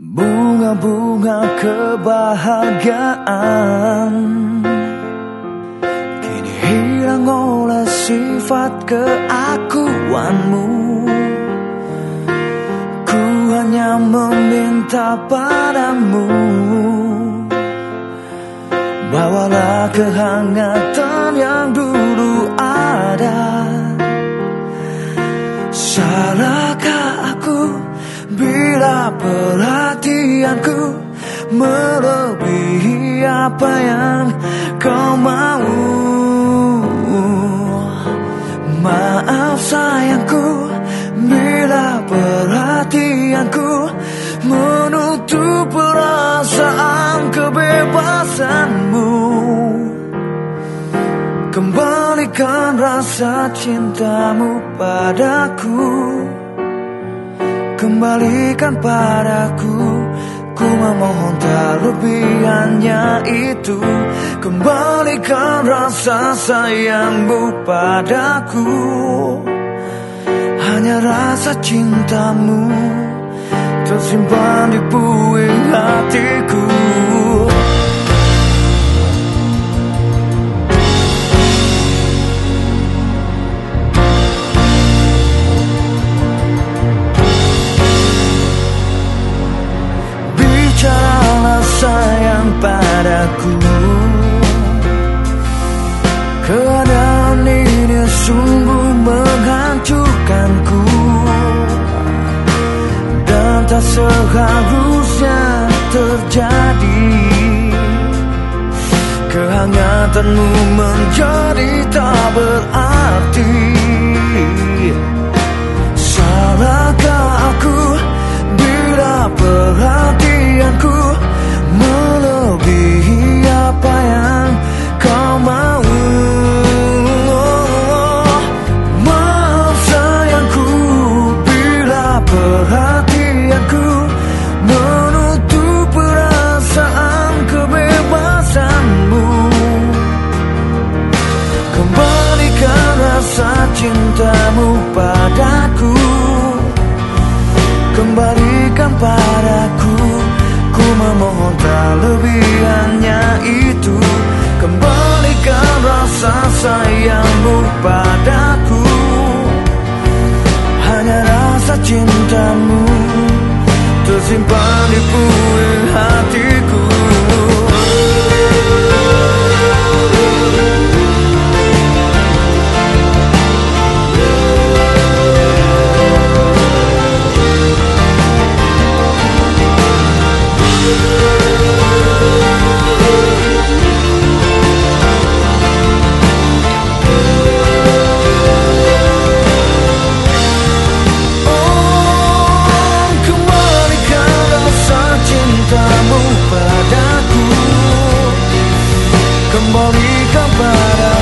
Bunga-bunga kebahagiaan Kini hilang oleh sifat keakuanmu. Ku hanya meminta padamu Bawalah kehangatan yang dulu ada. Salahkah aku bila perhatianku Melebihi apa yang kau mau. Maaf sayangku bila perhatianku Menutup perasaan kebebasanmu. Kembalikan rasa cintamu padaku. Kembalikan padaku Ku memohon tak lebih hanya itu. Kembalikan rasa sayangmu padaku. Hanya rasa cintamu Tersimpan di puing hatiku tak seharusnya terjadi. Kehangatanmu menjadi tak berarti. Salahkah cintamu padaku. Kembalikan padaku Ku memohon tak lebih hanya itu. Kembalikan rasa sayangmu padaku. Hanya rasa cintamu Tersimpan di puing hatiku kembali kepada